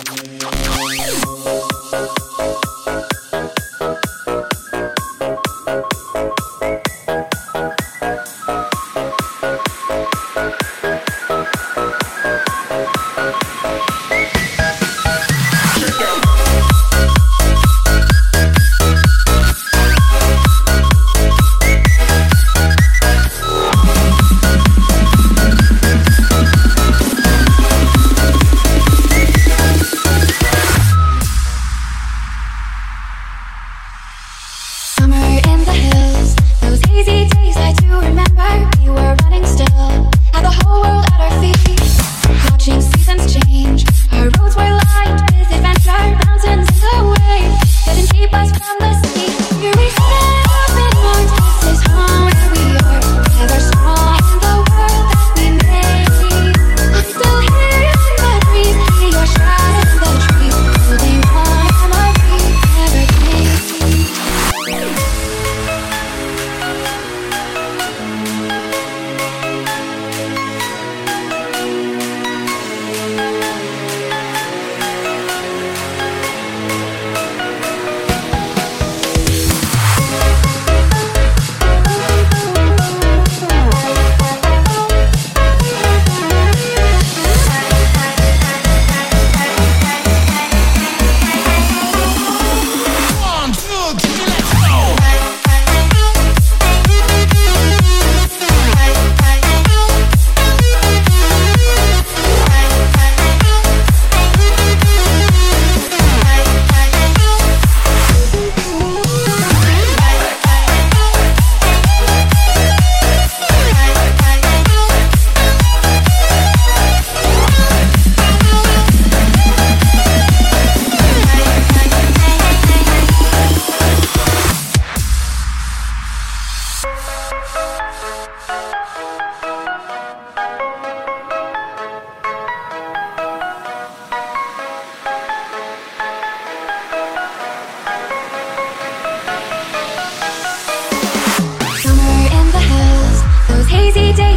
Oh, yeah.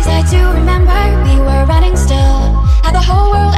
Days I do remember we were running still. Had the whole world